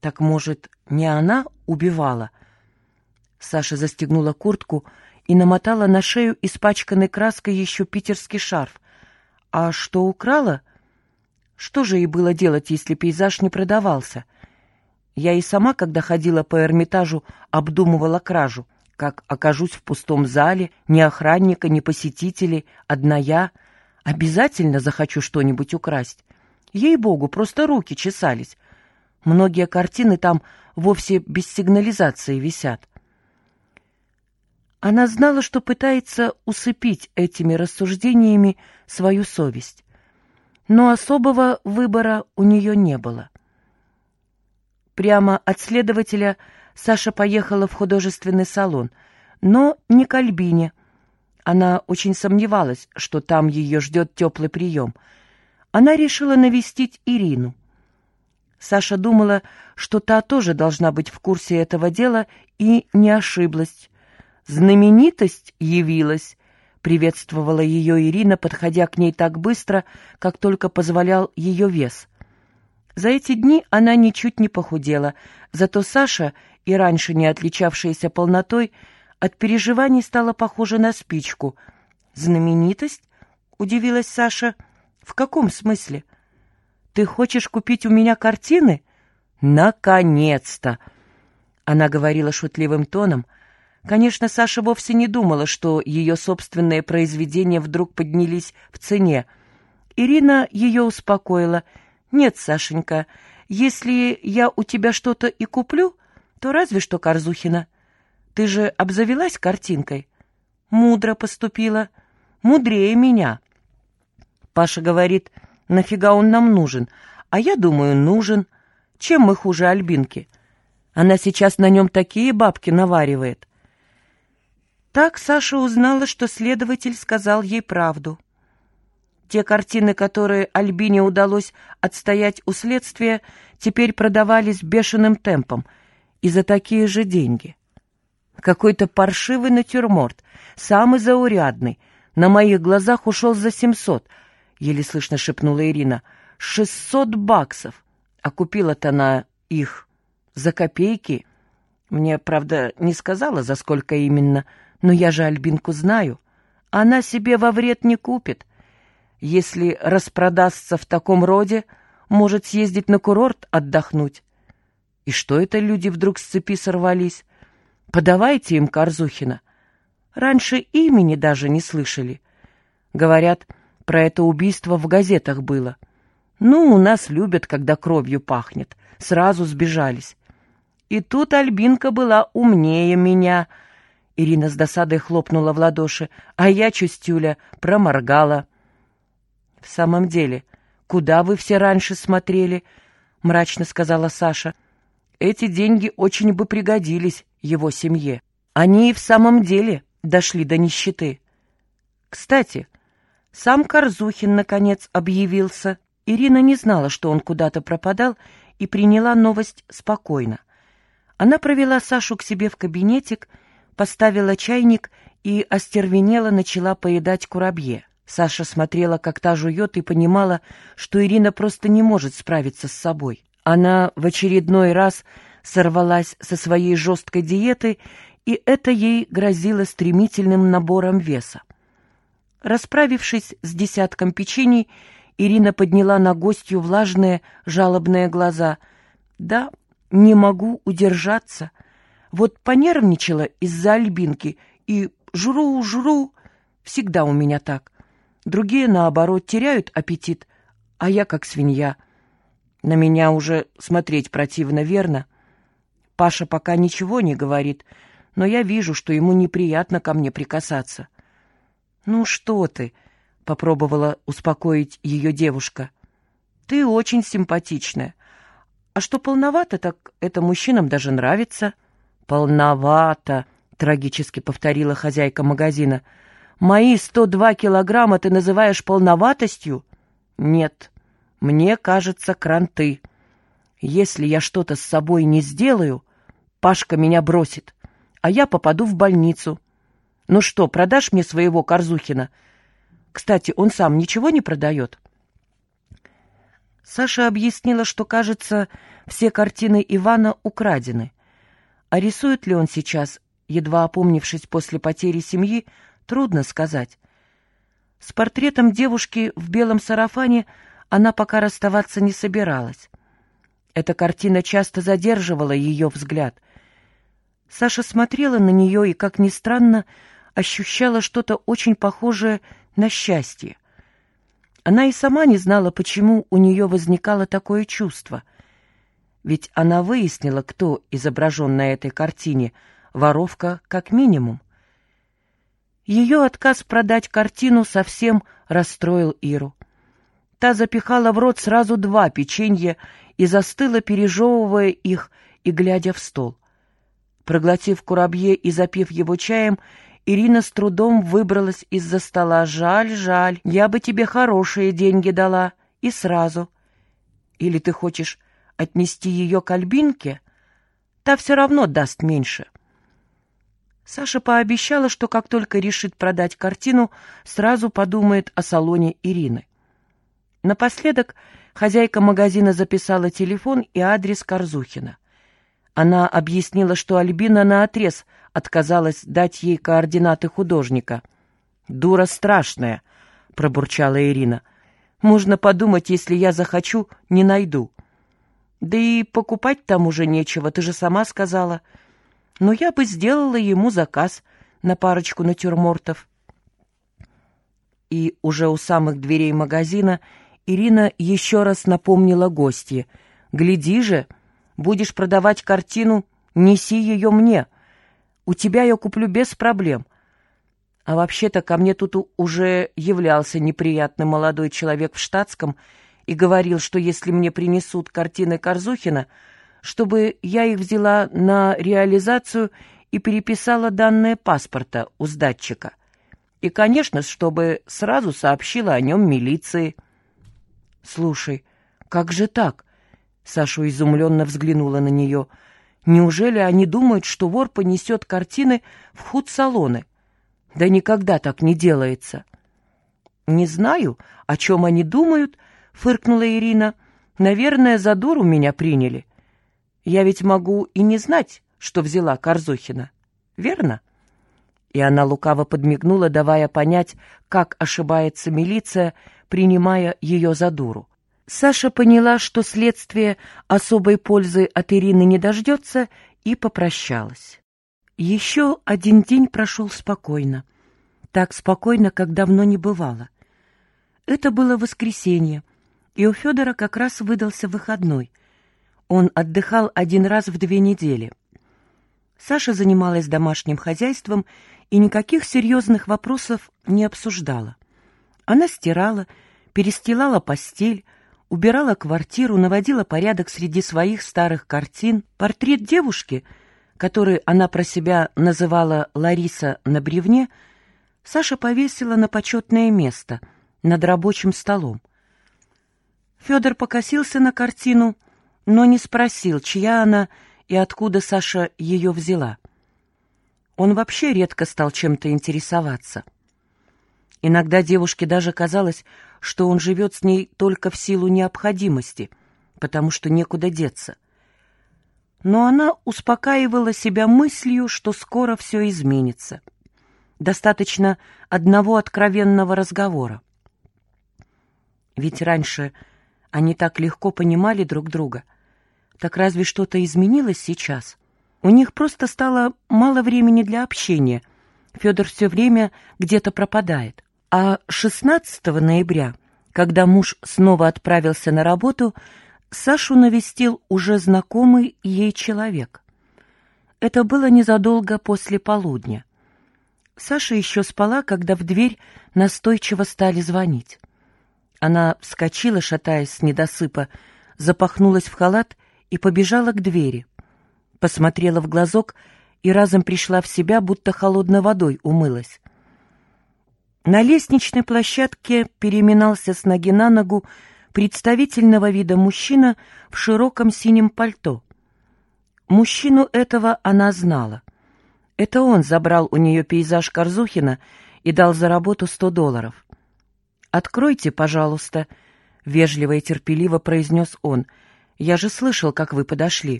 Так, может, не она убивала? Саша застегнула куртку и намотала на шею испачканной краской еще питерский шарф. А что украла? Что же ей было делать, если пейзаж не продавался? Я и сама, когда ходила по Эрмитажу, обдумывала кражу. Как окажусь в пустом зале, ни охранника, ни посетителей, одна я, обязательно захочу что-нибудь украсть. Ей-богу, просто руки чесались. Многие картины там вовсе без сигнализации висят. Она знала, что пытается усыпить этими рассуждениями свою совесть. Но особого выбора у нее не было. Прямо от следователя Саша поехала в художественный салон, но не к Альбине. Она очень сомневалась, что там ее ждет теплый прием. Она решила навестить Ирину. Саша думала, что та тоже должна быть в курсе этого дела, и не ошиблась. «Знаменитость явилась», — приветствовала ее Ирина, подходя к ней так быстро, как только позволял ее вес. За эти дни она ничуть не похудела, зато Саша, и раньше не отличавшаяся полнотой, от переживаний стала похожа на спичку. «Знаменитость?» — удивилась Саша. «В каком смысле?» «Ты хочешь купить у меня картины?» «Наконец-то!» Она говорила шутливым тоном — Конечно, Саша вовсе не думала, что ее собственные произведения вдруг поднялись в цене. Ирина ее успокоила. «Нет, Сашенька, если я у тебя что-то и куплю, то разве что Корзухина. Ты же обзавелась картинкой?» «Мудро поступила. Мудрее меня». Паша говорит, «Нафига он нам нужен?» А я думаю, нужен. Чем мы хуже Альбинки? Она сейчас на нем такие бабки наваривает. Так Саша узнала, что следователь сказал ей правду. Те картины, которые Альбине удалось отстоять у следствия, теперь продавались бешеным темпом и за такие же деньги. Какой-то паршивый натюрморт, самый заурядный, на моих глазах ушел за семьсот, еле слышно шепнула Ирина. Шестьсот баксов! А купила-то она их за копейки. Мне, правда, не сказала, за сколько именно, — но я же Альбинку знаю. Она себе во вред не купит. Если распродастся в таком роде, может съездить на курорт отдохнуть. И что это люди вдруг с цепи сорвались? Подавайте им Корзухина. Раньше имени даже не слышали. Говорят, про это убийство в газетах было. Ну, у нас любят, когда кровью пахнет. Сразу сбежались. И тут Альбинка была умнее меня — Ирина с досадой хлопнула в ладоши, а я, чустюля, проморгала. — В самом деле, куда вы все раньше смотрели? — мрачно сказала Саша. — Эти деньги очень бы пригодились его семье. Они и в самом деле дошли до нищеты. Кстати, сам Корзухин, наконец, объявился. Ирина не знала, что он куда-то пропадал, и приняла новость спокойно. Она провела Сашу к себе в кабинетик поставила чайник и остервенела начала поедать курабье. Саша смотрела, как та жует, и понимала, что Ирина просто не может справиться с собой. Она в очередной раз сорвалась со своей жесткой диеты, и это ей грозило стремительным набором веса. Расправившись с десятком печений, Ирина подняла на гостью влажные жалобные глаза. «Да, не могу удержаться», вот понервничала из-за Альбинки и жру-жру. Всегда у меня так. Другие, наоборот, теряют аппетит, а я как свинья. На меня уже смотреть противно, верно? Паша пока ничего не говорит, но я вижу, что ему неприятно ко мне прикасаться. «Ну что ты?» — попробовала успокоить ее девушка. «Ты очень симпатичная. А что полновато, так это мужчинам даже нравится». «Полновато», — трагически повторила хозяйка магазина. «Мои сто два килограмма ты называешь полноватостью?» «Нет, мне кажется, кранты. Если я что-то с собой не сделаю, Пашка меня бросит, а я попаду в больницу. Ну что, продашь мне своего Корзухина? Кстати, он сам ничего не продает?» Саша объяснила, что, кажется, все картины Ивана украдены. А рисует ли он сейчас, едва опомнившись после потери семьи, трудно сказать. С портретом девушки в белом сарафане она пока расставаться не собиралась. Эта картина часто задерживала ее взгляд. Саша смотрела на нее и, как ни странно, ощущала что-то очень похожее на счастье. Она и сама не знала, почему у нее возникало такое чувство. Ведь она выяснила, кто изображен на этой картине, воровка как минимум. Ее отказ продать картину совсем расстроил Иру. Та запихала в рот сразу два печенья и застыла, пережевывая их и глядя в стол. Проглотив курабье и запив его чаем, Ирина с трудом выбралась из-за стола. «Жаль, жаль, я бы тебе хорошие деньги дала. И сразу. Или ты хочешь отнести ее к Альбинке? Та все равно даст меньше». Саша пообещала, что как только решит продать картину, сразу подумает о салоне Ирины. Напоследок хозяйка магазина записала телефон и адрес Корзухина. Она объяснила, что Альбина наотрез отказалась дать ей координаты художника. «Дура страшная», — пробурчала Ирина. «Можно подумать, если я захочу, не найду». «Да и покупать там уже нечего, ты же сама сказала. Но я бы сделала ему заказ на парочку натюрмортов». И уже у самых дверей магазина Ирина еще раз напомнила гостье. «Гляди же!» Будешь продавать картину, неси ее мне. У тебя я куплю без проблем. А вообще-то ко мне тут уже являлся неприятный молодой человек в штатском и говорил, что если мне принесут картины Корзухина, чтобы я их взяла на реализацию и переписала данные паспорта у сдатчика. И, конечно, чтобы сразу сообщила о нем милиции. «Слушай, как же так?» Саша изумленно взглянула на нее. «Неужели они думают, что вор понесет картины в худ-салоны? Да никогда так не делается». «Не знаю, о чем они думают», — фыркнула Ирина. «Наверное, за дуру меня приняли. Я ведь могу и не знать, что взяла Корзухина. Верно?» И она лукаво подмигнула, давая понять, как ошибается милиция, принимая ее за дуру. Саша поняла, что следствие особой пользы от Ирины не дождется, и попрощалась. Еще один день прошел спокойно. Так спокойно, как давно не бывало. Это было воскресенье, и у Федора как раз выдался выходной. Он отдыхал один раз в две недели. Саша занималась домашним хозяйством и никаких серьезных вопросов не обсуждала. Она стирала, перестилала постель, убирала квартиру, наводила порядок среди своих старых картин. Портрет девушки, который она про себя называла Лариса на бревне, Саша повесила на почетное место, над рабочим столом. Федор покосился на картину, но не спросил, чья она и откуда Саша ее взяла. Он вообще редко стал чем-то интересоваться. Иногда девушке даже казалось, что он живет с ней только в силу необходимости, потому что некуда деться. Но она успокаивала себя мыслью, что скоро все изменится. Достаточно одного откровенного разговора. Ведь раньше они так легко понимали друг друга. Так разве что-то изменилось сейчас? У них просто стало мало времени для общения. Федор все время где-то пропадает. А 16 ноября, когда муж снова отправился на работу, Сашу навестил уже знакомый ей человек. Это было незадолго после полудня. Саша еще спала, когда в дверь настойчиво стали звонить. Она вскочила, шатаясь с недосыпа, запахнулась в халат и побежала к двери. Посмотрела в глазок и разом пришла в себя, будто холодной водой умылась. На лестничной площадке переминался с ноги на ногу представительного вида мужчина в широком синем пальто. Мужчину этого она знала. Это он забрал у нее пейзаж Корзухина и дал за работу сто долларов. «Откройте, пожалуйста», — вежливо и терпеливо произнес он. «Я же слышал, как вы подошли».